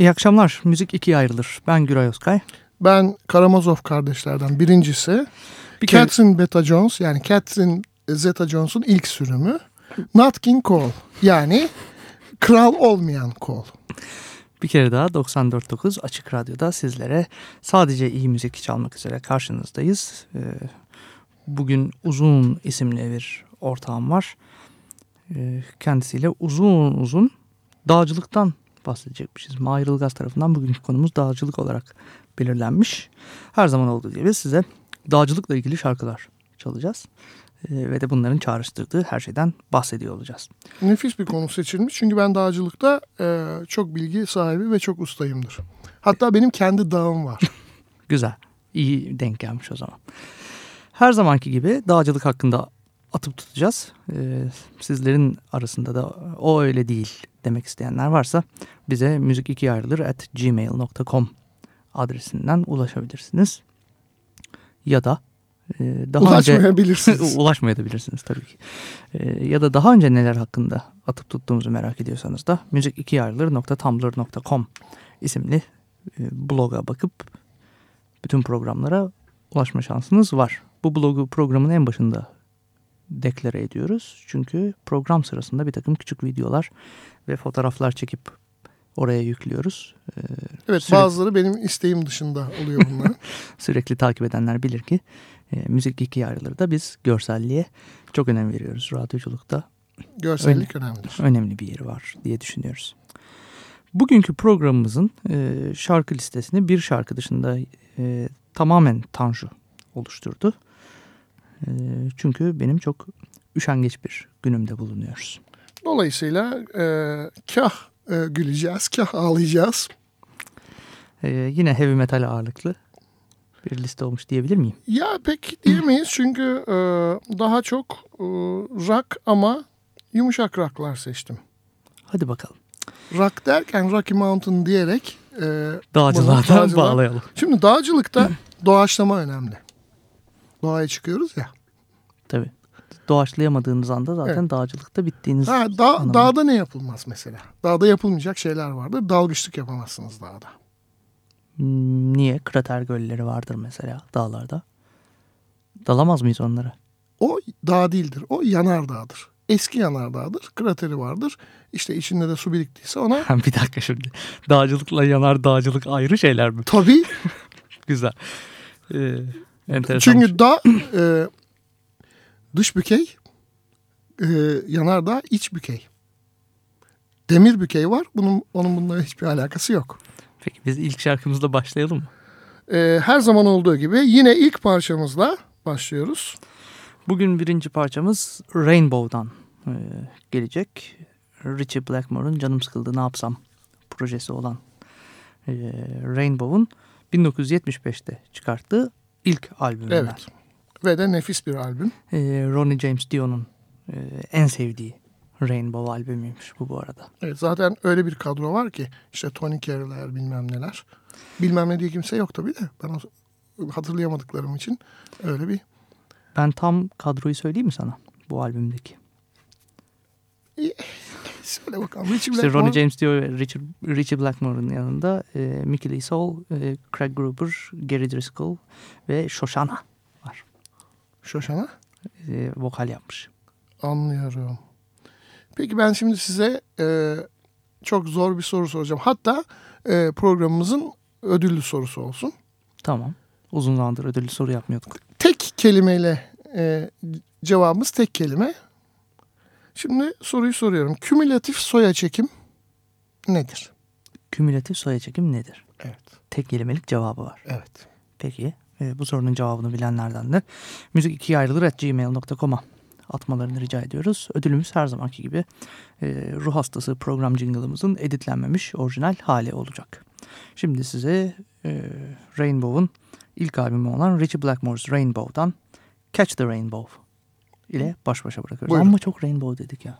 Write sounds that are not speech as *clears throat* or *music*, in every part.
İyi akşamlar. Müzik ikiye ayrılır. Ben Güray Özkay. Ben Karamazov kardeşlerden birincisi. Bir Catherine Beta Jones yani Catherine Zeta Jones'un ilk sürümü. Not King Cole yani kral olmayan Cole. Bir kere daha 94.9 Açık Radyo'da sizlere sadece iyi müzik çalmak üzere karşınızdayız. Ee, Bugün Uzun isimli bir ortağım var. Ee, Kendisiyle uzun uzun dağcılıktan bahsedecekmişiz. Mahir Ilgaz tarafından bugünkü konumuz dağcılık olarak belirlenmiş. Her zaman olduğu gibi size dağcılıkla ilgili şarkılar çalacağız. Ee, Ve de bunların çağrıştırdığı her şeyden bahsediyor olacağız. Nefis bir konu seçilmiş çünkü ben dağcılıkta e, çok bilgi sahibi ve çok ustayımdır. Hatta benim kendi dağım var. *laughs* Güzel. İyi denk gelmiş o zaman. Her zamanki gibi dağcılık hakkında atıp tutacağız. Ee, sizlerin arasında da o öyle değil demek isteyenler varsa bize müzik iki ayrılır at gmail.com adresinden ulaşabilirsiniz. Ya da e, daha önce Ulaşmayabilirsiniz. *laughs* ulaşmayabilirsiniz tabii ki. Ee, ya da daha önce neler hakkında atıp tuttuğumuzu merak ediyorsanız da müzik2ayrılır.tumblr.com isimli e, bloga bakıp bütün programlara ulaşma şansınız var. Bu blogu programın en başında deklare ediyoruz. Çünkü program sırasında bir takım küçük videolar ve fotoğraflar çekip oraya yüklüyoruz. Ee, Evet Sürekli- bazıları benim isteğim dışında oluyor bunlar. *laughs* sürekli takip edenler bilir ki e, müzik ikiye ayrılır da biz görselliğe çok önem veriyoruz. Radyoculukta Görsellik önemlidir. önemli bir yeri var diye düşünüyoruz. Bugünkü programımızın e, şarkı listesini bir şarkı dışında e, tamamen Tanju oluşturdu. E, çünkü benim çok üşengeç bir günümde bulunuyoruz. Dolayısıyla e, kah e, güleceğiz, kah ağlayacağız. E, yine heavy metal ağırlıklı bir liste olmuş diyebilir miyim? Ya pek diyemeyiz çünkü e, daha çok e, rock ama yumuşak rocklar seçtim. Hadi bakalım. Rock derken Rocky Mountain diyerek e, Dağcılardan dağcılar- bağlayalım. Şimdi dağcılıkta doğaçlama önemli. Doğaya çıkıyoruz ya. Tabii. Doğaçlayamadığınız anda zaten Evet. dağcılıkta bittiğiniz Ha, dağ, dağda ne yapılmaz mesela? Dağda yapılmayacak şeyler vardır. Dalgıçlık yapamazsınız dağda. Hmm, Niye? Krater gölleri vardır mesela dağlarda. Dalamaz mıyız onlara? O dağ değildir. O yanardağdır. Eski yanardağdır. Krateri vardır. İşte içinde de su biriktiyse ona *laughs* bir dakika şimdi. Dağcılıkla yanar dağcılık ayrı şeyler mi? tabii *laughs* Güzel. Ee, enteresan. Çünkü dağ *clears throat* e, dış bükey, e, yanardağ iç bükey. Demir bükey var. Bunun onun bununla hiçbir alakası yok. Peki biz ilk şarkımızla başlayalım mı? E, her zaman olduğu gibi yine ilk parçamızla başlıyoruz. Bugün birinci parçamız Rainbow'dan e, gelecek. Richie Blackmore'un Canım Sıkıldı Ne Yapsam projesi olan e, Rainbow'un 1975'te çıkarttığı ilk albümünden. Evet. Ve de nefis bir albüm. E, Ronnie James Dio'nun e, en sevdiği Rainbow albümüymüş bu bu arada. Evet, zaten öyle bir kadro var ki işte Tony Carroll'ler bilmem neler. Bilmem ne diye kimse yok tabii de. Ben hatırlayamadıklarım için öyle bir Ben tam kadroyu söyleyeyim mi sana bu albümdeki? *laughs* söyle bakalım. Richie İşte Ronnie James Dio ve Richie, Richie Blackmore'un yanında e, Mickey Lee Soul, e, Craig Gruber, Gary Driscoll ve Shoshana. Şoşana. E, vokal yapmış. Anlıyorum. Peki ben şimdi size e, çok zor bir soru soracağım. Hatta e, programımızın ödüllü sorusu olsun. Tamam. Uzun zamandır ödüllü soru yapmıyorduk. Tek kelimeyle e, cevabımız tek kelime. Şimdi soruyu soruyorum. Kümülatif soya çekim nedir? Kümülatif soya çekim nedir? Evet. Tek kelimelik cevabı var. Evet. Peki e, bu sorunun cevabını bilenlerden de müzik ikiye ayrılır at gmail.com'a atmalarını rica ediyoruz. Ödülümüz her zamanki gibi e, ruh hastası program jingle'ımızın editlenmemiş orijinal hali olacak. Şimdi size e, Rainbow'un ilk albümü olan Richie Blackmore's Rainbow'dan Catch the Rainbow ile baş başa bırakıyoruz. Buyurun. Ama çok Rainbow dedik ya.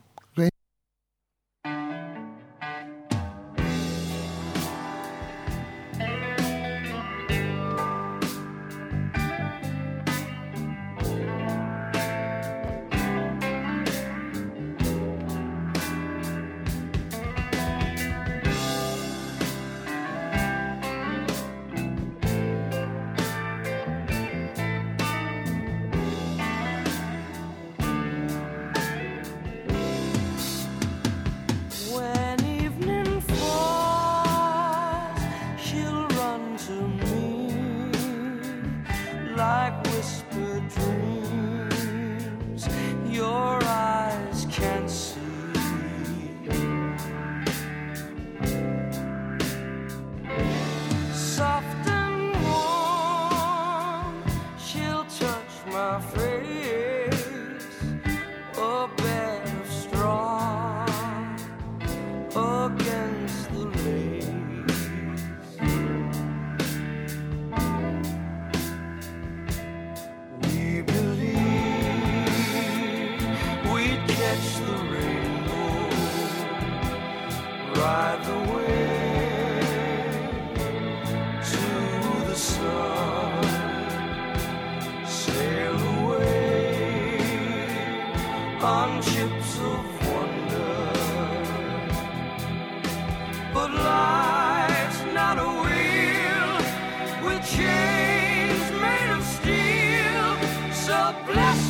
Bless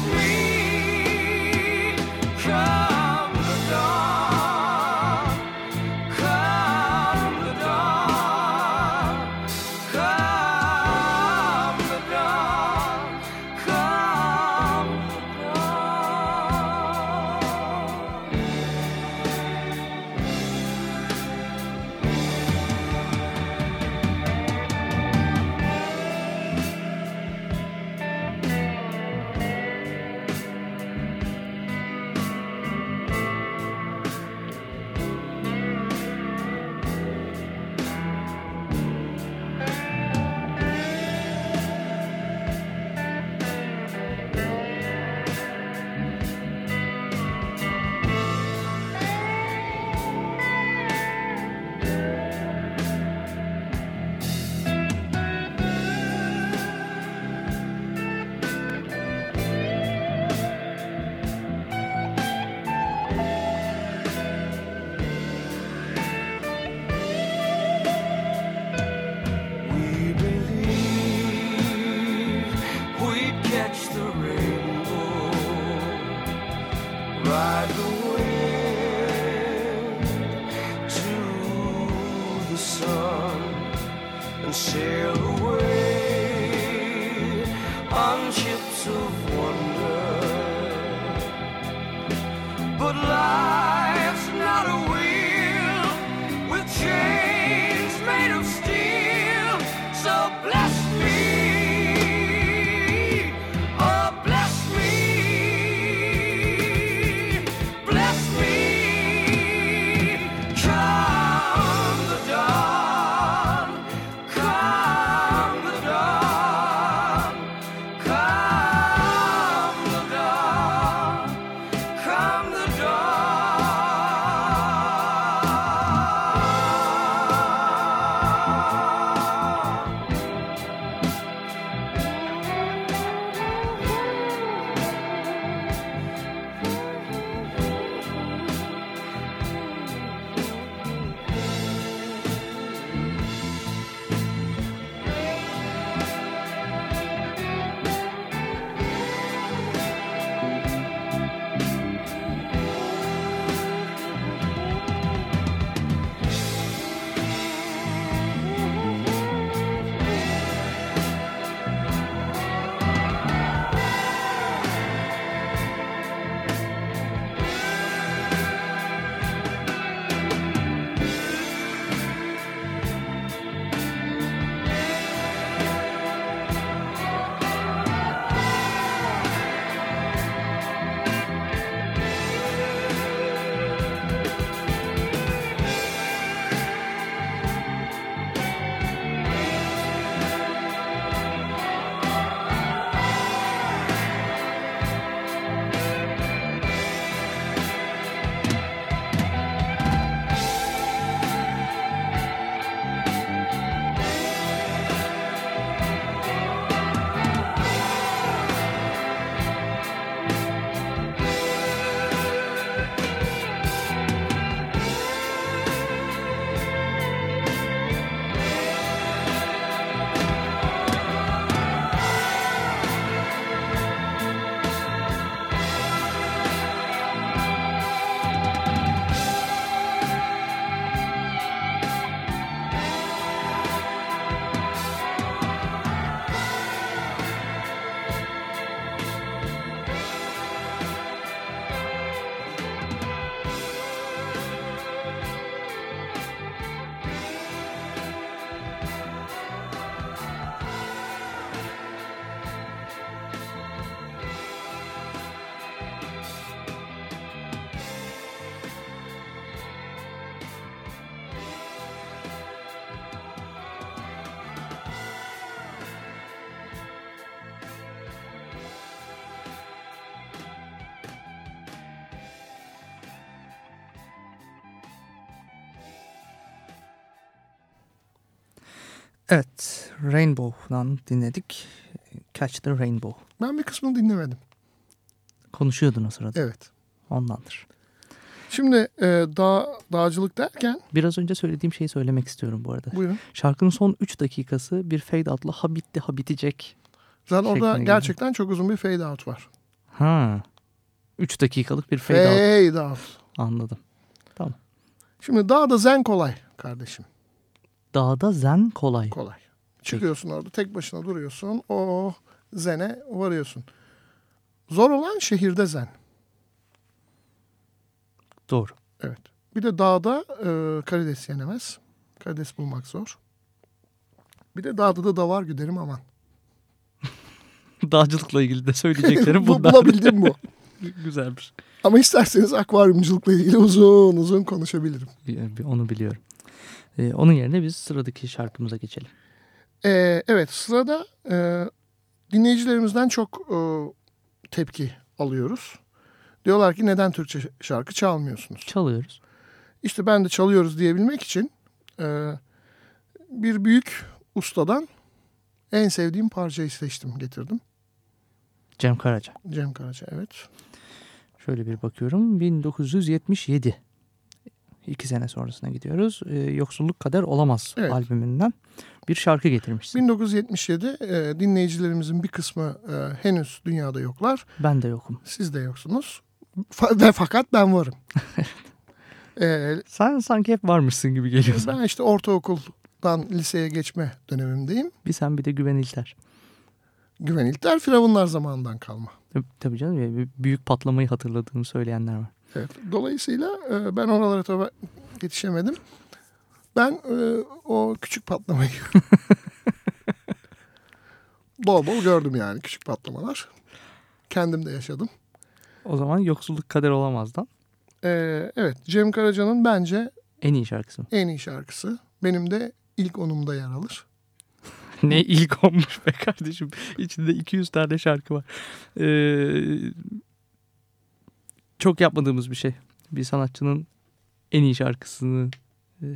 dinledik. Catch the Rainbow. Ben bir kısmını dinlemedim. Konuşuyordun o sırada. Evet. Ondandır. Şimdi e, dağ, dağcılık derken Biraz önce söylediğim şeyi söylemek istiyorum bu arada. buyurun. Şarkının son 3 dakikası bir fade out'la ha bitti ha bitecek. Zaten orada gerçekten çok uzun bir fade out var. Ha. 3 dakikalık bir fade out. Fade out. Anladım. Şimdi dağda zen kolay kardeşim. Dağda zen kolay. Kolay. Çıkıyorsun orada tek başına duruyorsun. O zene varıyorsun. Zor olan şehirde zen. Doğru. Evet. Bir de dağda e, karides yenemez. Karides bulmak zor. Bir de dağda da davar güderim aman. *laughs* Dağcılıkla ilgili de söyleyeceklerim *laughs* Bu- bunlar. Bulabildim bu. *laughs* Güzelmiş. Ama isterseniz akvaryumculukla ilgili uzun uzun konuşabilirim. Onu biliyorum. Ee, onun yerine biz sıradaki şarkımıza geçelim. Ee, evet sırada e, dinleyicilerimizden çok e, tepki alıyoruz. Diyorlar ki neden Türkçe şarkı çalmıyorsunuz? Çalıyoruz. İşte ben de çalıyoruz diyebilmek için e, bir büyük ustadan en sevdiğim parçayı seçtim getirdim. Cem Karaca. Cem Karaca evet. Şöyle bir bakıyorum. 1977. İki sene sonrasına gidiyoruz. Ee, Yoksulluk Kader Olamaz Evet. albümünden bir şarkı getirmişsin. 1977 e, dinleyicilerimizin bir kısmı e, henüz dünyada yoklar. Ben de yokum. Siz de yoksunuz. Fa- ve fakat ben varım. *laughs* e, Sen sanki hep varmışsın gibi geliyor sana. ben işte ortaokuldan liseye geçme dönemimdeyim. Bir sen bir de Güven İlter. Güven İlter Firavunlar zamanından kalma. Tabii, canım büyük patlamayı hatırladığını söyleyenler var. Evet. Dolayısıyla e, ben oralara tabii yetişemedim. Ben e, o küçük patlamayı *laughs* bol bol gördüm yani küçük patlamalar. Kendim de yaşadım. O zaman Yoksulluk Kader Olamaz'dan E, evet Cem Karaca'nın bence en iyi şarkısı. en iyi şarkısı. Benim de ilk onumda yer alır. *laughs* ne ilk olmuş be kardeşim. İçinde 200 tane şarkı var. Ee, çok yapmadığımız bir şey. Bir sanatçının en iyi şarkısını e,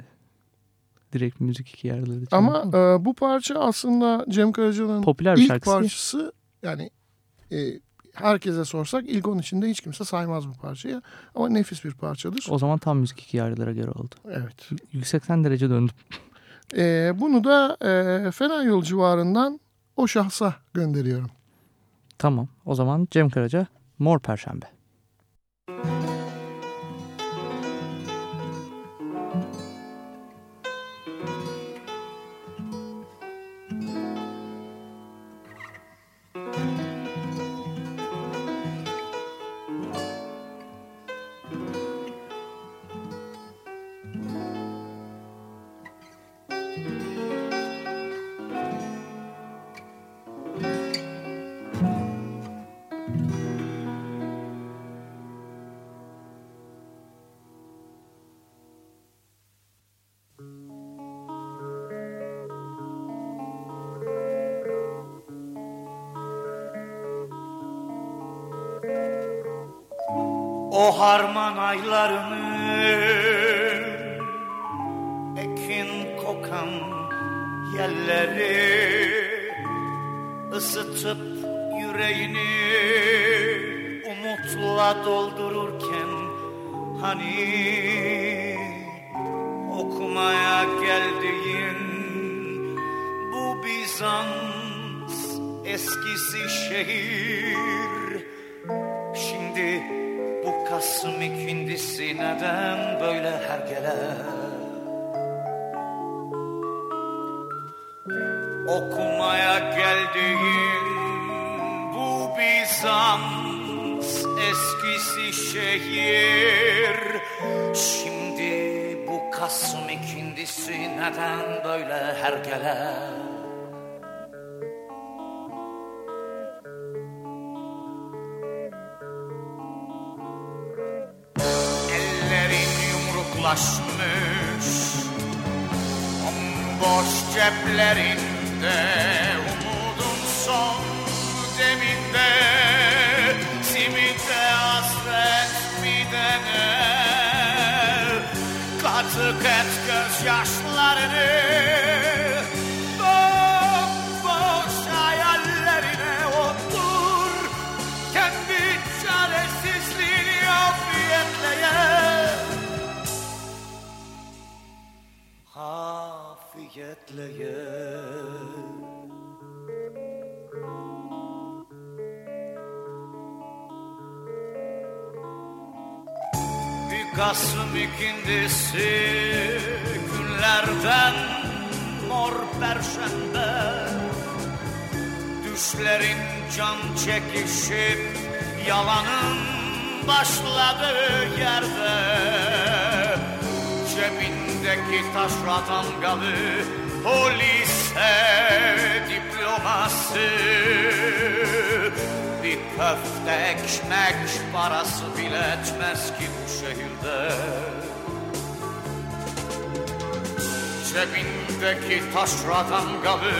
direkt müzik iki yerlerde Ama çalmak. e, bu parça aslında Cem Karaca'nın popüler ilk şarkısı. parçası. Yani e, herkese sorsak ilk onun içinde hiç kimse saymaz bu parçayı. Ama nefis bir parçadır. O zaman tam müzik iki yerlere göre oldu. Evet. Yüksekten derece döndüm. E, bunu da e, Fena Yol civarından o şahsa gönderiyorum. Tamam. O zaman Cem Karaca Mor Perşembe. Eskisi şehir. Şimdi bu Kasım ikindisi neden böyle hergele Okumaya geldiğin bu Bizans eskisi şehir. Şimdi bu Kasım ikindisi neden böyle hergele yumruklaşmış Bomboş ceplerinde bekleye Bir Kasım ikindisi günlerden mor perşembe. Düşlerin can çekişip yalanın başladığı yerde. Cebindeki taş ratangalı o lise diploması Bir köfte ekmek parası bile etmez ki bu şehirde. Cebindeki taşra damgalı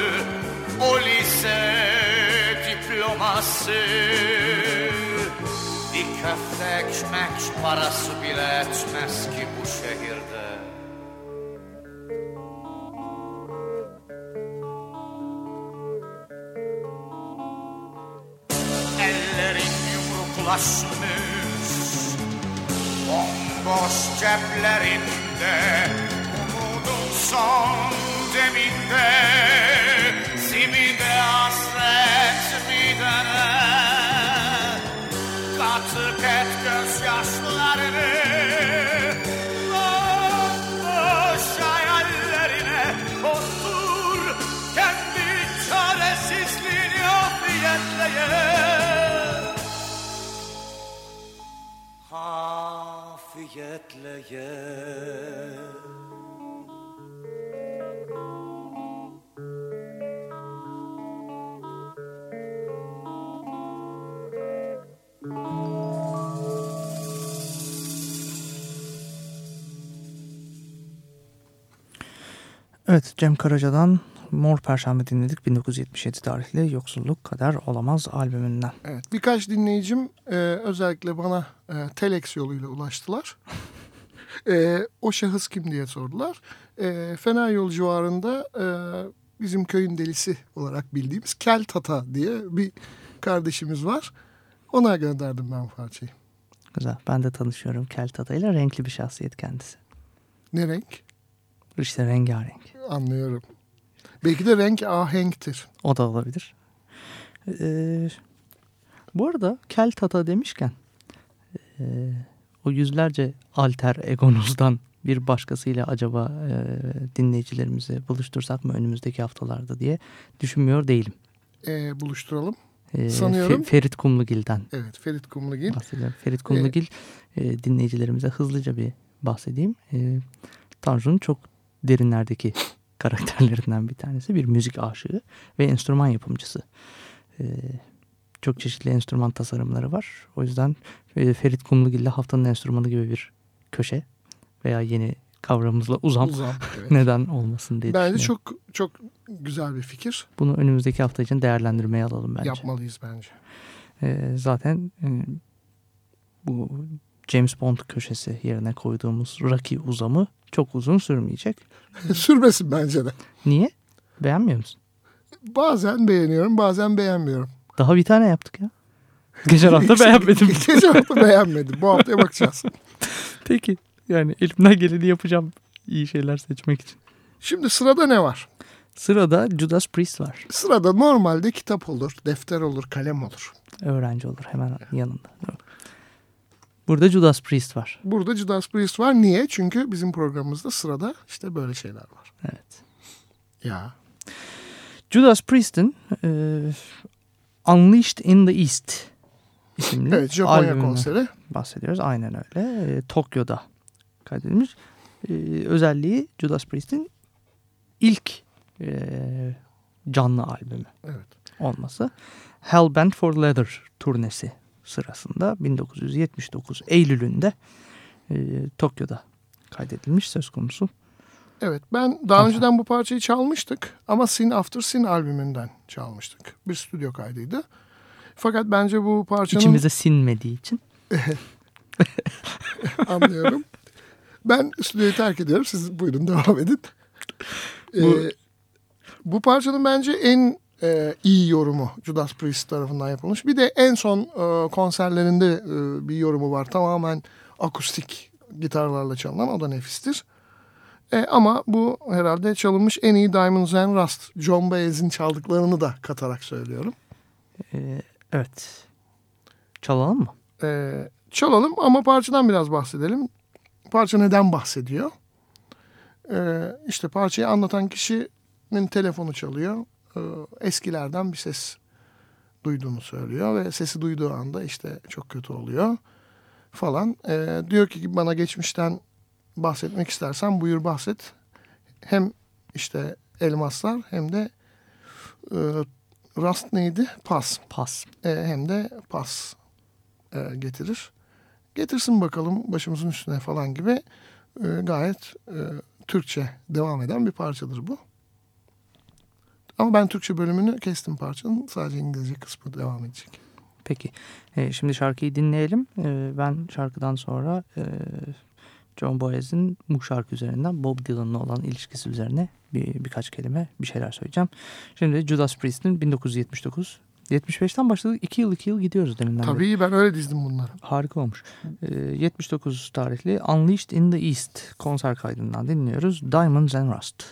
o lise diploması Bir köfte ekmek parası bile etmez ki bu şehirde yumruklaşmış Bomboş ceplerinde Umudun son deminde Evet Cem Karaca'dan Mor Perşembe dinledik 1977 tarihli Yoksulluk Kadar Olamaz albümünden. Evet, birkaç dinleyicim e, özellikle bana e, telex yoluyla ulaştılar. *laughs* e, o şahıs kim diye sordular. E, Fener Yolu civarında e, bizim köyün delisi olarak bildiğimiz Kel Tata diye bir kardeşimiz var. Ona gönderdim ben parçayı. Güzel. Ben de tanışıyorum Kel Tata ile renkli bir şahsiyet kendisi. Ne renk? İşte rengarenk. Anlıyorum. Belki de renk ahenktir. O da olabilir. Ee, bu arada Kel Tata demişken e, o yüzlerce alter egonuzdan bir başkasıyla acaba e, dinleyicilerimizi buluştursak mı önümüzdeki haftalarda diye düşünmüyor değilim. E, buluşturalım. Ee, Sanıyorum- Fe- Ferit Kumlugil'den Evet, Ferit Kumlugil. bahsediyorum. Ferit Kumlugil e, dinleyicilerimize hızlıca bir bahsedeyim. E, Tanju'nun çok derinlerdeki karakterlerinden bir tanesi. Bir müzik aşığı ve enstrüman yapımcısı. E, çok çeşitli enstrüman tasarımları var. O yüzden e, Ferit Kumlugil ile haftanın enstrümanı gibi bir köşe veya yeni kavramımızla uzam Uzam. *laughs* Evet. neden olmasın diye Bence çok çok güzel bir fikir. Bunu önümüzdeki hafta için değerlendirmeye alalım bence. Yapmalıyız bence. Ee, zaten e, bu James Bond köşesi yerine koyduğumuz Rocky uzamı çok uzun sürmeyecek. *laughs* Sürmesin bence de. Niye? Beğenmiyor musun? Bazen beğeniyorum, bazen beğenmiyorum. Daha bir tane yaptık ya. *laughs* Geçen hafta beğenmedim. *laughs* Geçen hafta beğenmedim. Bu haftaya bakacağız. Peki. Yani elimden geleni yapacağım iyi şeyler seçmek için. Şimdi sırada ne var? Sırada Judas Priest var. Sırada normalde kitap olur, defter olur, kalem olur. Öğrenci olur hemen yanında. Burada Judas Priest var. Burada Judas Priest var. Niye? Çünkü bizim programımızda sırada işte böyle şeyler var. Evet. Ya. Judas Priest'in e, Unleashed in the East isimli Evet, Japonya konseri. bahsediyoruz. Aynen öyle. E, Tokyo'da kaydedilmiş. E, özelliği Judas Priest'in ilk e, canlı albümü Evet. olması. Hellbent for Leather turnesi sırasında 1979 Eylül'ünde e, Tokyo'da kaydedilmiş söz konusu. Evet ben daha önceden bu parçayı çalmıştık ama Sin After Sin albümünden çalmıştık. Bir stüdyo kaydıydı. Fakat bence bu parçanın İçimize sinmediği için. *laughs* anlıyorum. Ben stüdyoyu terk ediyorum. Siz buyurun devam edin. Ee, Bu- bu parçanın bence en e, iyi yorumu Judas Priest tarafından yapılmış. Bir de en son e, konserlerinde e, bir yorumu var. Tamamen akustik gitarlarla çalınan. O da nefistir. E, ama bu herhalde çalınmış en iyi Diamonds and Rust. John Baez'in çaldıklarını da katarak söylüyorum. E, evet. Çalalım mı? E, çalalım ama parçadan biraz bahsedelim. parça neden bahsediyor? Ee, işte parçayı anlatan kişinin telefonu çalıyor. Ee, eskilerden bir ses duyduğunu söylüyor ve sesi duyduğu anda işte çok kötü oluyor falan. Ee, diyor ki bana geçmişten bahsetmek istersen buyur bahset. Hem işte elmaslar hem de e, rast neydi? Pas. Pas. E, hem de pas e, getirir. Getirsin bakalım başımızın üstüne falan gibi e, gayet e, Türkçe devam eden bir parçadır bu. Ama ben Türkçe bölümünü kestim parçanın. Sadece İngilizce kısmı devam edecek. Peki. E, şimdi şarkıyı dinleyelim. E, ben şarkıdan sonra e, John Boyez'in bu şarkı üzerinden Bob Dylan'la olan ilişkisi üzerine bir, birkaç kelime bir şeyler söyleyeceğim. Şimdi Judas Priest'in 1979 75'ten başladık. 2 yıl 2 yıl gidiyoruz deminden beri. Tabii ben öyle dizdim bunları. Harika olmuş. E, 79 tarihli Unleashed in the East konser kaydından dinliyoruz. Diamonds and Rust.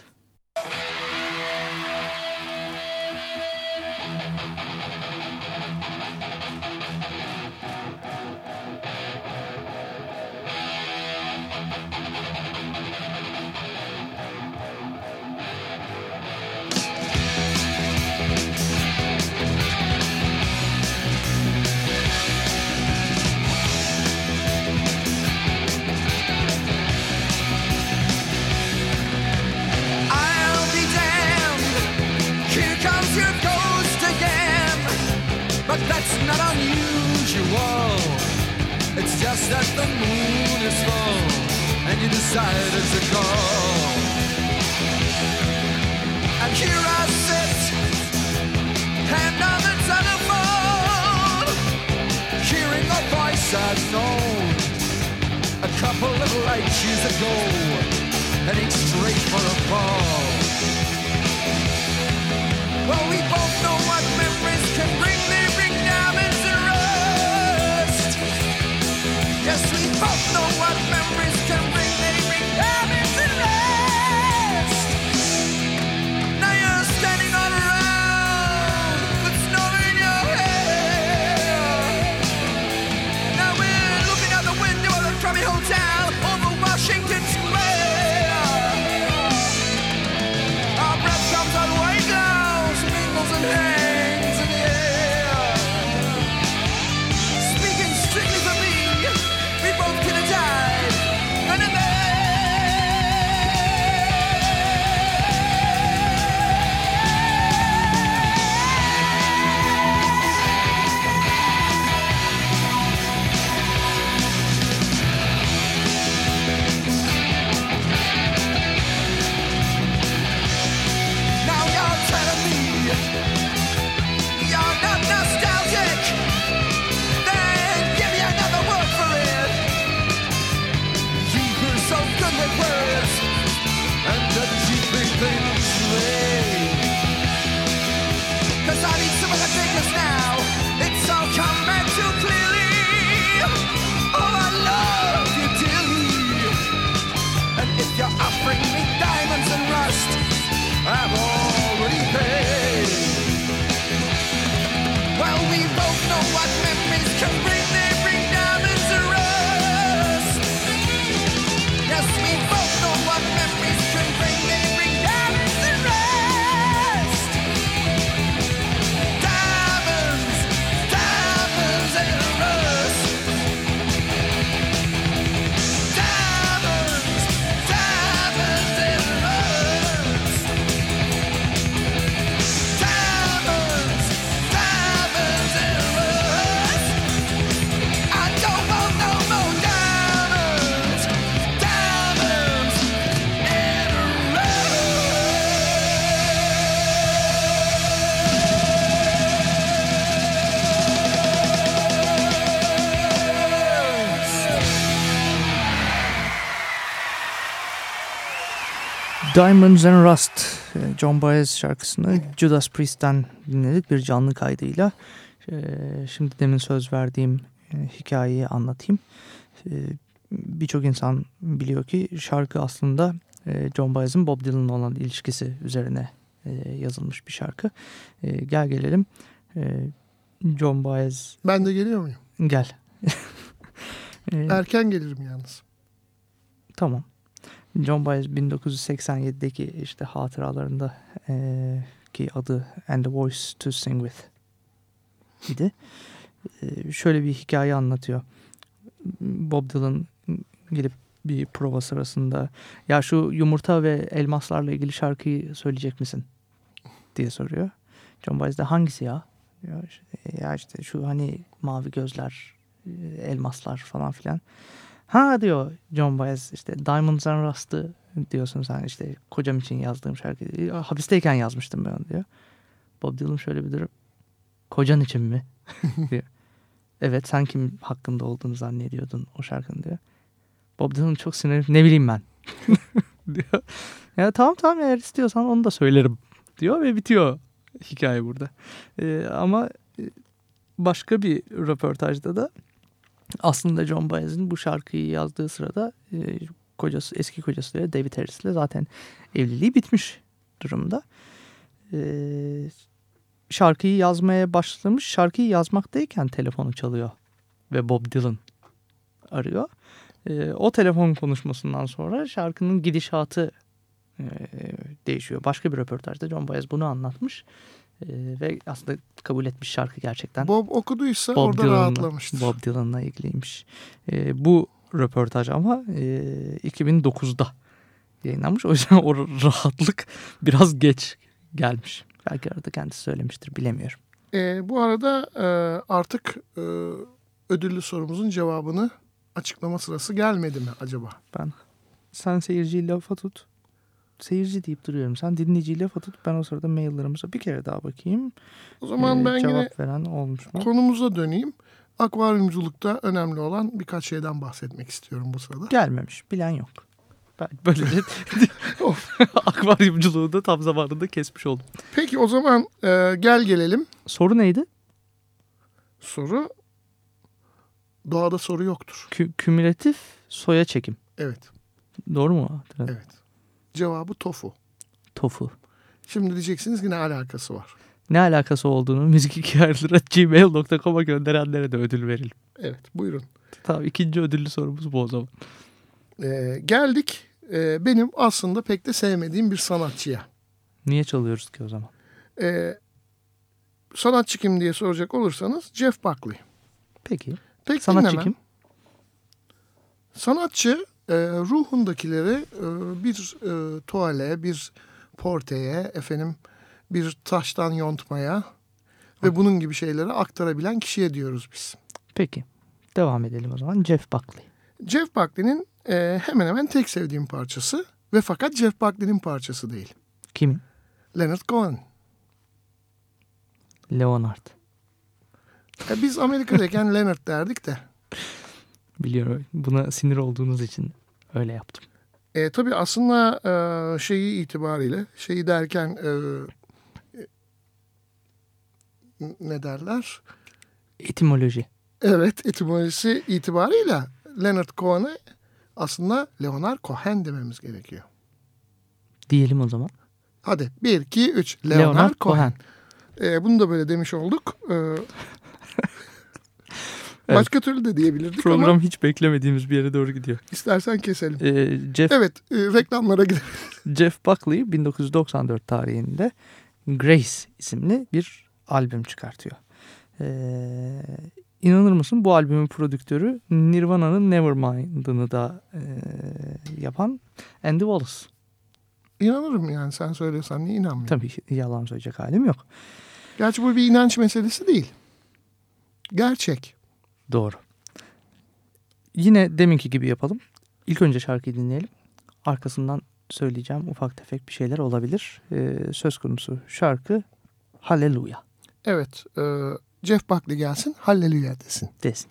Diamonds and Rust e, John Baez şarkısını Judas Priest'ten dinledik bir canlı kaydıyla. E, Şimdi demin söz verdiğim e, hikayeyi anlatayım. Birçok insan biliyor ki şarkı aslında John Baez'in Bob Dylan'la olan ilişkisi üzerine yazılmış bir şarkı. Gel gelelim. John Baez Ben de geliyor muyum? gel. *laughs* Erken gelirim yalnız. Tamam. John Baez 1987'deki işte hatıralarında eee, ki adı And the Voice to Sing With idi. Eee, şöyle bir hikaye anlatıyor. Bob Dylan gelip bir prova sırasında ya şu yumurta ve elmaslarla ilgili şarkıyı söyleyecek misin diye soruyor. John Baez de hangisi ya? Ya işte, ya işte şu hani mavi gözler, e, elmaslar falan filan. Ha diyor John Baez işte Diamonds and Rust'ı diyorsun sen işte kocam için yazdığım şarkı. "Ya, Hapisteyken yazmıştım ben onu diyor. Bob Dylan şöyle bir durup kocan için mi? *laughs* diyor. Evet sen kim hakkında olduğunu zannediyordun o şarkının diyor. Bob Dylan çok sinirlenip ne bileyim ben *laughs* diyor. Ya tamam tamam eğer istiyorsan onu da söylerim diyor ve bitiyor hikaye burada. Ee, ama e, başka bir röportajda da aslında John Baez'in bu şarkıyı yazdığı sırada e, kocası eski kocası ile David Harris'le zaten evliliği bitmiş durumda. Ee, şarkıyı yazmaya başlamış. Şarkıyı yazmaktayken telefonu çalıyor ve Bob Dylan arıyor. Ee, o telefon konuşmasından sonra şarkının gidişatı e, değişiyor. Başka bir röportajda John Baez bunu anlatmış. Ve aslında kabul etmiş şarkı gerçekten. Bob okuduysa Bob orada Dylan'la- rahatlamıştır. Bob Dylan'la ilgiliymiş. Ee, bu röportaj ama e, 2009'da yayınlanmış. *laughs* O yüzden o rahatlık biraz geç gelmiş. Belki arada kendisi söylemiştir bilemiyorum. Ee, bu arada e, artık e, ödüllü sorumuzun cevabını açıklama sırası gelmedi mi acaba? Ben sen seyirciyi lafa tut. Seyirci deyip duruyorum. Sen dinleyiciyi lafa tut. Ben o sırada maillerimize bir kere daha bakayım. O zaman Ee, ben cevap yine veren olmuş mu? konumuza döneyim. Akvaryumculukta önemli olan birkaç şeyden bahsetmek istiyorum bu sırada. Gelmemiş. Bilen yok. Ben böylece *laughs* akvaryumculuğu da tam zamanında kesmiş oldum. Peki o zaman e, gel gelelim. Soru neydi? Soru doğada soru yoktur. Kü- kümülatif soya çekim. Evet, Doğru mu? evet. Cevabı tofu. Tofu. Şimdi diyeceksiniz ki ne alakası var? Ne alakası olduğunu müzik2 gönderenlere de ödül verelim. Evet, buyurun. Tamam ikinci ödüllü sorumuz bu o zaman. E, geldik e, benim aslında pek de sevmediğim bir sanatçıya. Niye çalıyoruz ki o zaman? E, sanatçı kim diye soracak olursanız Jeff Buckley. Peki. Pek Sanatçı dinlemem. kim? Sanatçı e, ruhundakileri e, bir e, tuvale, bir porteye, efendim bir taştan yontmaya ve bunun gibi şeyleri aktarabilen kişiye diyoruz biz. Peki. Devam edelim o zaman. Jeff Buckley. Jeff Buckley'nin e, hemen hemen tek sevdiğim parçası ve fakat Jeff Buckley'nin parçası değil. Kimin? Leonard Cohen. Leonard. E, biz Amerika'dayken *laughs* Leonard derdik de. Biliyorum. Buna sinir olduğunuz için öyle yaptım. E, tabii aslında e, şeyi itibariyle, şeyi derken e, e, ne derler? Etimoloji. Evet, etimolojisi itibarıyla Leonard Cohen'e aslında Leonard Cohen dememiz gerekiyor. Diyelim o zaman. Hadi 1, 2, 3. Leonard, Leonard Cohen. Cohen. E, bunu da böyle demiş olduk. E, Evet. Başka türlü de diyebilirdik Program ama hiç beklemediğimiz bir yere doğru gidiyor. istersen keselim. Ee, Jeff, Evet, e, reklamlara gidelim. *laughs* Jeff Buckley 1994 tarihinde Grace isimli bir albüm çıkartıyor. Ee, inanır mısın bu albümün prodüktörü Nirvana'nın Nevermind'ını da e, yapan Andy Wallace. İnanırım yani sen söylesen niye inanmıyorum? Tabii yalan söyleyecek halim yok. Gerçi bu bir inanç meselesi değil. Gerçek. Doğru. Yine deminki gibi yapalım. İlk önce şarkıyı dinleyelim. Arkasından söyleyeceğim ufak tefek bir şeyler olabilir. Ee, söz konusu şarkı Hallelujah Evet, e, Jeff Buckley gelsin, halleluya desin. desin.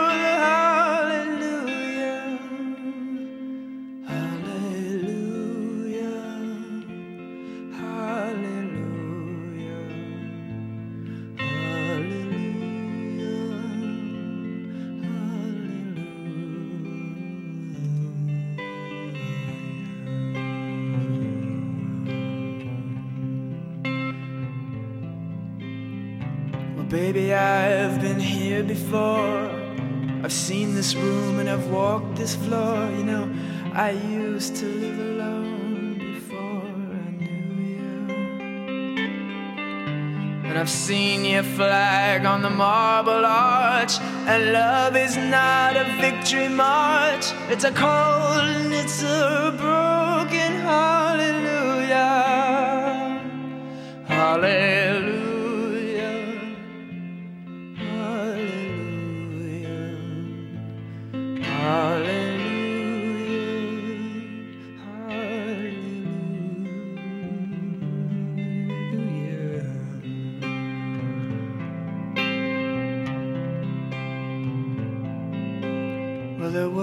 this floor. You know, I used to live alone before I knew you. And I've seen your flag on the marble arch. And love is not a victory march, it's a cold and it's a broken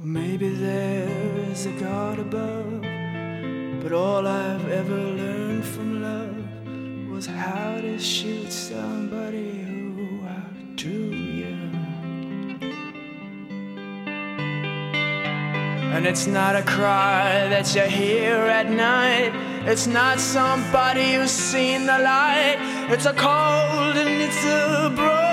Well, maybe there's a God above, but all I've ever learned from love was how to shoot somebody who outdrew you. And it's not a cry that you hear at night. It's not somebody who's seen the light. It's a cold and it's a broken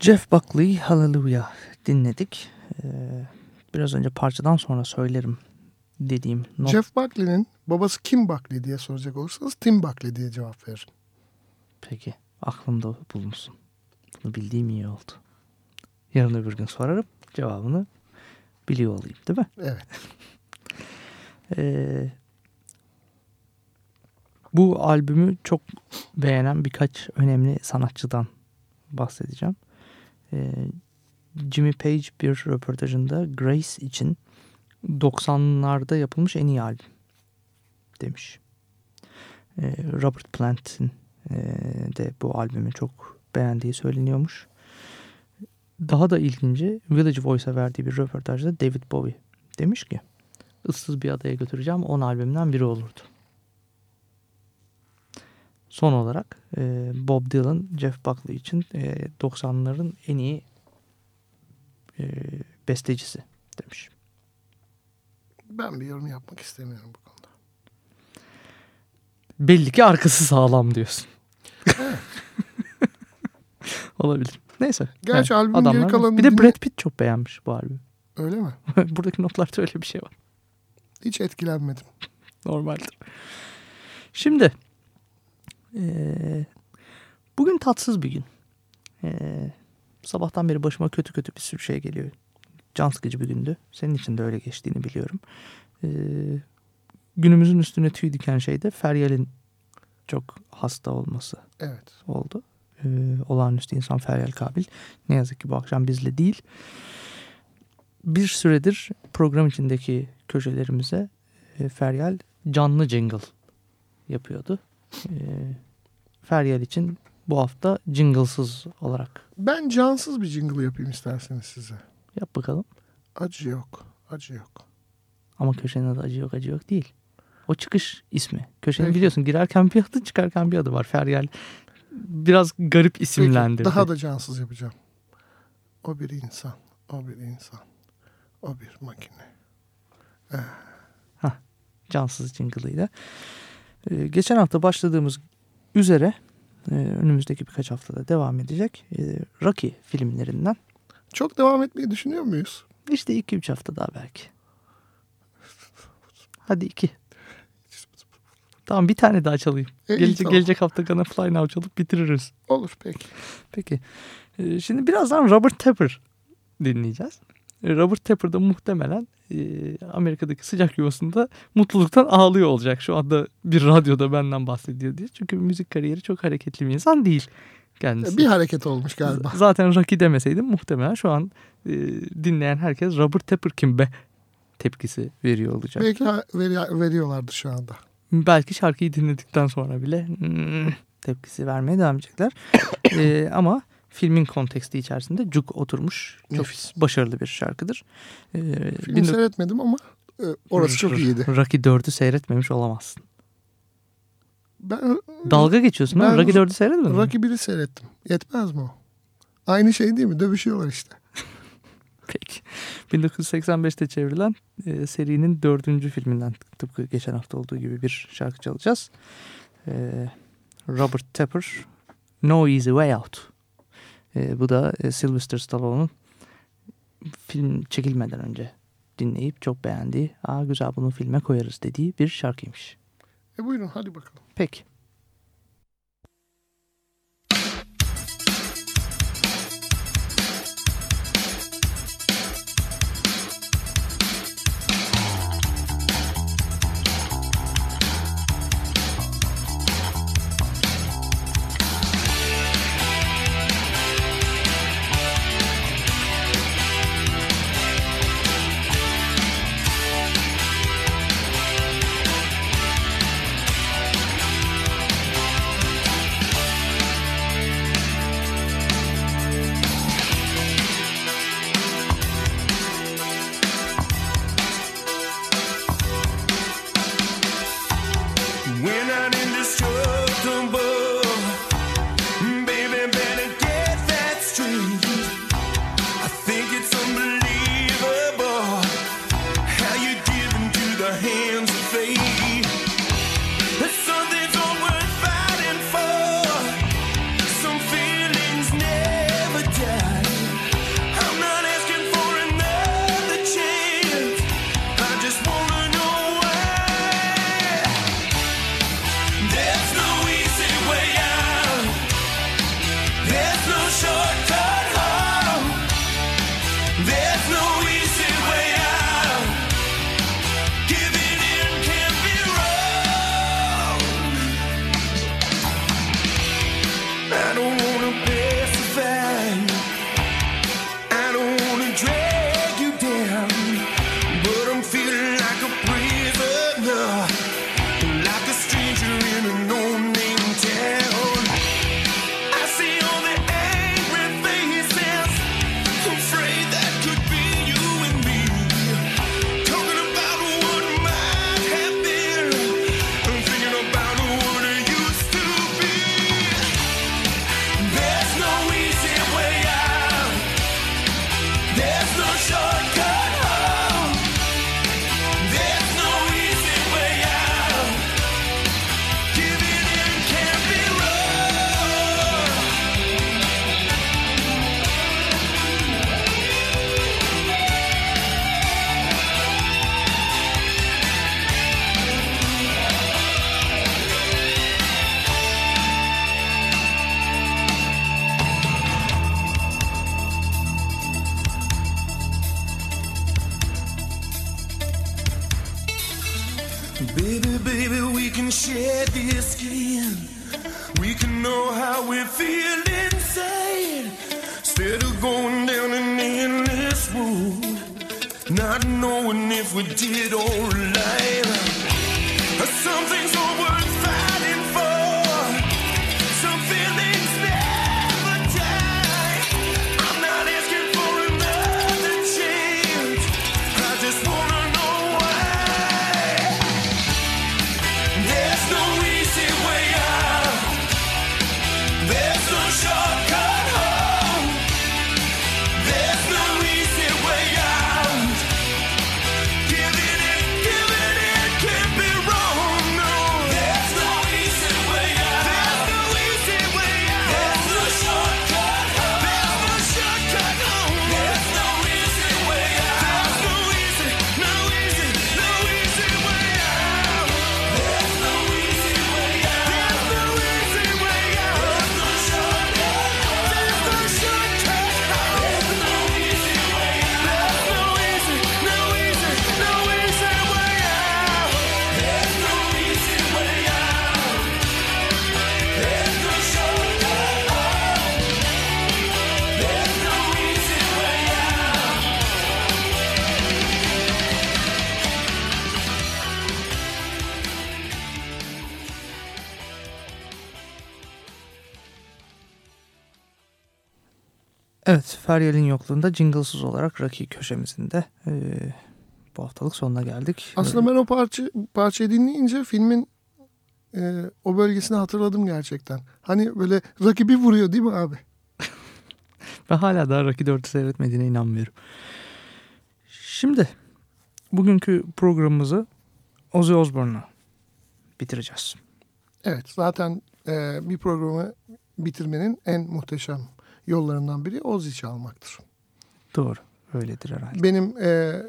Jeff Buckley Hallelujah dinledik. Ee, biraz önce parçadan sonra söylerim dediğim not. Jeff Buckley'nin babası kim Buckley diye soracak olursanız Tim Buckley diye cevap veririm. Peki aklımda bulunsun. Bunu bildiğim iyi oldu. Yarın öbür gün sorarım cevabını biliyor olayım değil mi? Evet. *laughs* Ee, bu albümü çok beğenen birkaç önemli sanatçıdan bahsedeceğim. Ee, Jimmy Page bir röportajında Grace için 90'larda yapılmış en iyi albüm demiş. Ee, Robert Plant'in e, de bu albümü çok beğendiği söyleniyormuş. Daha da ilginci Village Voice'a verdiği bir röportajda David Bowie demiş ki ıssız bir adaya götüreceğim 10 albümden biri olurdu. Son olarak e, Bob Dylan Jeff Buckley için e, 90'ların en iyi e, bestecisi demiş. Ben bir yorum yapmak istemiyorum bu konuda. Belli ki arkası sağlam diyorsun. *laughs* Olabilir. Neyse. Gerçi albümün adamlar- geri kalanını Bir de dinle- Brad Pitt çok beğenmiş bu albümü. Öyle mi? *laughs* Buradaki notlarda öyle bir şey var. Hiç etkilenmedim. Normaldir. Şimdi eee, bugün tatsız bir gün. Eee, sabahtan beri başıma kötü kötü bir sürü şey geliyor. Can sıkıcı bir gündü. Senin için de öyle geçtiğini biliyorum. Eee, günümüzün üstüne tüy diken şey de Feryal'in çok hasta olması Evet. oldu. Ee, olağanüstü insan Feryal Kabil. Ne yazık ki bu akşam bizle değil. Bir süredir program içindeki köşelerimize e, Feryal canlı jingle yapıyordu. Ee, Feryal için bu hafta jingle'sız olarak Ben cansız bir jingle yapayım isterseniz size. yap bakalım. Acı yok. Acı yok. Ama köşenin adı acı yok acı yok değil. O çıkış ismi. Köşenin Peki. biliyorsun girerken bir adı çıkarken bir adı var. Feryal biraz garip Peki, isimlendirdi. daha da cansız yapacağım. O bir insan. O bir insan. O bir makine. cansız jingle'ıyla. Ee, geçen hafta başladığımız üzere e, önümüzdeki birkaç haftada devam edecek e, Rocky filmlerinden. Çok devam etmeyi düşünüyor muyuz? İşte 2-3 hafta daha belki. Hadi iki. Tamam bir tane daha çalayım. E, gelecek, tamam. gelecek hafta Gonna Fly Now çalıp bitiririz. Olur peki. Peki. Ee, şimdi birazdan Robert Tepper dinleyeceğiz. Robert Tepper da muhtemelen e, Amerika'daki sıcak yuvasında mutluluktan ağlıyor olacak. Şu anda bir radyoda benden bahsediyor diye. Çünkü müzik kariyeri çok hareketli bir insan değil kendisi. Bir hareket olmuş galiba. Zaten Rocky demeseydim muhtemelen şu an e, dinleyen herkes Robert Tepper kim be tepkisi veriyor olacak. Belki veri- veriyorlardı şu anda. Belki şarkıyı dinledikten sonra bile "Hmm" tepkisi vermeye devam edecekler. Ee, *coughs* ama filmin konteksti içerisinde cuk oturmuş. Çok Nefis. başarılı bir şarkıdır. Ee, Film 19 seyretmedim ama e, orası çok iyiydi. Rocky 4'ü seyretmemiş olamazsın. Ben Dalga geçiyorsun ama Ben Rocky 4'ü seyretmedin mi? Rocky 1'i seyrettim. Yetmez mi o? Aynı şey değil mi? Dövüşüyorlar işte. *laughs* Peki. 1985'te çevrilen e, serinin dördüncü filminden tıpkı geçen hafta olduğu gibi bir şarkı çalacağız. E, Robert Tepper, No Easy Way Out. E, bu da e, Sylvester Stallone'un film çekilmeden önce dinleyip çok beğendiği, aa güzel bunu filme koyarız dediği bir şarkıymış. E buyurun hadi bakalım. Peki. Not knowing if we did alright. Some things are worth fighting Feryal'in yokluğunda jinglesız olarak Rocky köşemizin de e, bu haftalık sonuna geldik. Aslında ben o parça, parçayı dinleyince filmin e, o bölgesini hatırladım gerçekten. Hani böyle rakibi vuruyor değil mi abi? *laughs* Ve hala daha Rocky 4'ü seyretmediğine inanmıyorum. Şimdi bugünkü programımızı Ozzy Osbourne'la bitireceğiz. Evet zaten e, bir programı bitirmenin en muhteşem yollarından biri Ozzy çalmaktır. Doğru, öyledir herhalde. Benim e,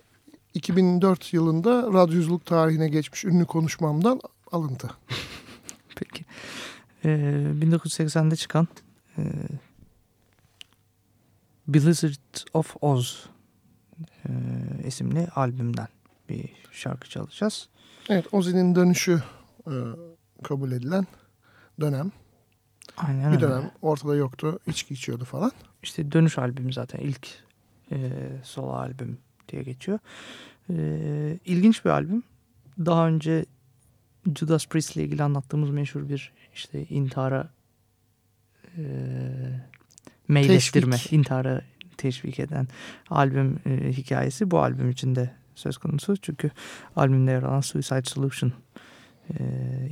2004 yılında radyoculuk tarihine geçmiş ünlü konuşmamdan alıntı. *laughs* Peki. E, 1980'de çıkan e, Blizzard of Oz e, isimli albümden bir şarkı çalacağız. Evet Ozzy'nin dönüşü e, kabul edilen dönem. Aynen Bir öyle. dönem ortada yoktu. içki içiyordu falan. İşte Dönüş albümü zaten ilk e, solo albüm diye geçiyor. E, ilginç bir albüm. Daha önce Judas Priest ile ilgili anlattığımız meşhur bir işte intihara e, meylettirme, Teşvik. intihara teşvik eden albüm e, hikayesi bu albüm içinde söz konusu. Çünkü albümde yer alan Suicide Solution e,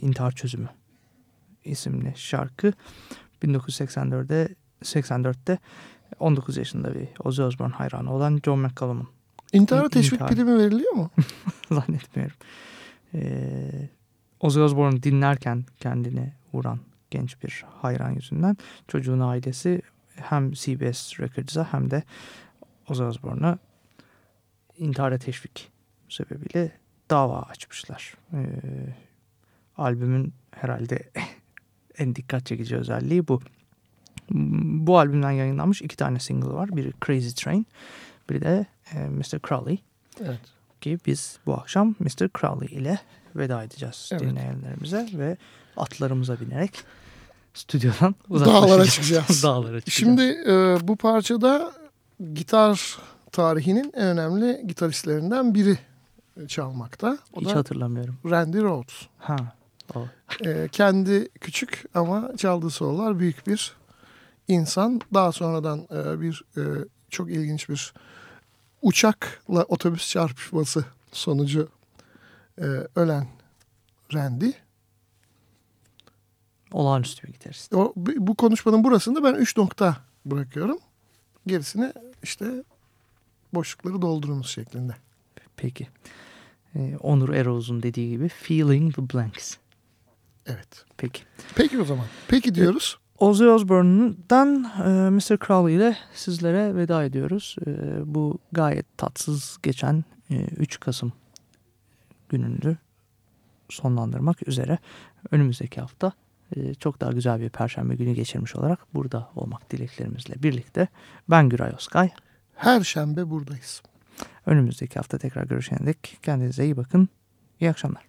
intihar çözümü isimli şarkı 1984'de 84'te 19 yaşında bir Ozzy Osbourne hayranı olan John McCallum'un İntihara teşvik intihar. primi veriliyor mu? *laughs* zannetmiyorum. Ee, Ozzy Osbourne dinlerken kendini vuran genç bir hayran yüzünden çocuğun ailesi hem CBS Records'a hem de Ozzy Osbourne'a intihara teşvik sebebiyle dava açmışlar. Ee, albümün herhalde en dikkat çekici özelliği bu. Bu albümden yayınlanmış iki tane single var. Biri Crazy Train, biri de e, Mr. Crowley Evet. ki biz bu akşam Mr. Crowley ile veda edeceğiz Evet. dinleyenlerimize ve atlarımıza binerek stüdyodan *laughs* Dağlara uzaklaşacağız. çıkacağız. *laughs* Dağlara çıkacağız. Şimdi e, bu parçada gitar tarihinin en önemli gitaristlerinden biri çalmakta. O hiç da hatırlamıyorum. Randy Rhoads. Ha. E, kendi küçük ama çaldığı sololar büyük bir insan. Daha sonradan e, bir e, çok ilginç bir uçakla otobüs çarpışması sonucu e, ölen Randy. Olağanüstü bir gitarist. O, bu konuşmanın burasında ben 3 nokta bırakıyorum. Gerisini işte boşlukları doldurunuz şeklinde. Peki. Ee, Onur Eroz'un dediği gibi Feeling the Blanks. Evet. Peki. Peki o zaman. Peki diyoruz. Ozzy Osbourne'dan e, Mr. Crowley ile sizlere veda ediyoruz. E, bu gayet tatsız geçen e, 3 Kasım gününü sonlandırmak üzere önümüzdeki hafta e, çok daha güzel bir perşembe günü geçirmiş olarak burada olmak dileklerimizle birlikte ben Güray Özkay. Her şembe buradayız. Önümüzdeki hafta tekrar görüşene dek kendinize iyi bakın. İyi akşamlar.